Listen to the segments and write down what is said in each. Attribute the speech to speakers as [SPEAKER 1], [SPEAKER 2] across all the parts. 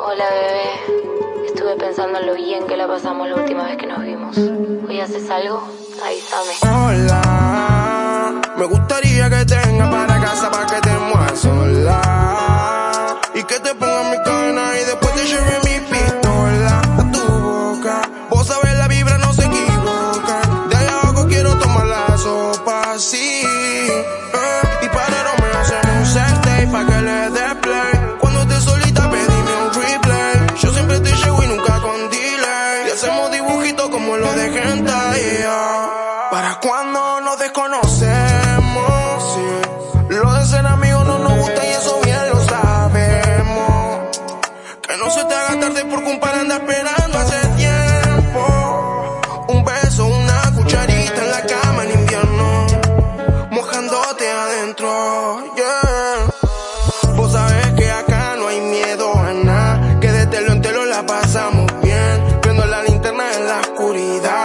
[SPEAKER 1] Hola bebé, estuve pensando en lo bien que la pasamos la última vez que nos vimos. ¿Hoy haces algo? Avísame.
[SPEAKER 2] Hola, me gustaría que tenga para casa para que te muevas sola y que te Para cuando nos desconocemos. Lo de ser amigos no nos gusta y eso bien lo sabemos. Que no se te haga tarde porque un par anda esperando hace tiempo. Un beso, una cucharita en la cama en invierno. Mojándote adentro, yeah. Vos sabés que acá no hay miedo a nada. Que de telo en telo la pasamos bien. Prendo la linterna en la oscuridad.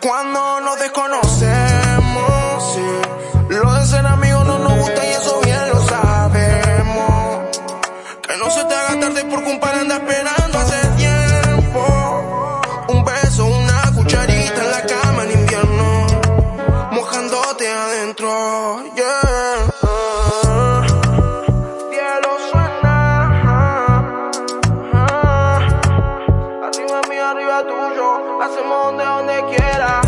[SPEAKER 2] Cuando nos desconocemos, sí. Lo de ser amigos no nos gusta y eso bien lo sabemos. Que no se te haga tarde porque un par anda esperando hace tiempo. Un beso, una cucharita en la cama en invierno. Mojándote adentro, yeah. Hacemos donde, donde quiera.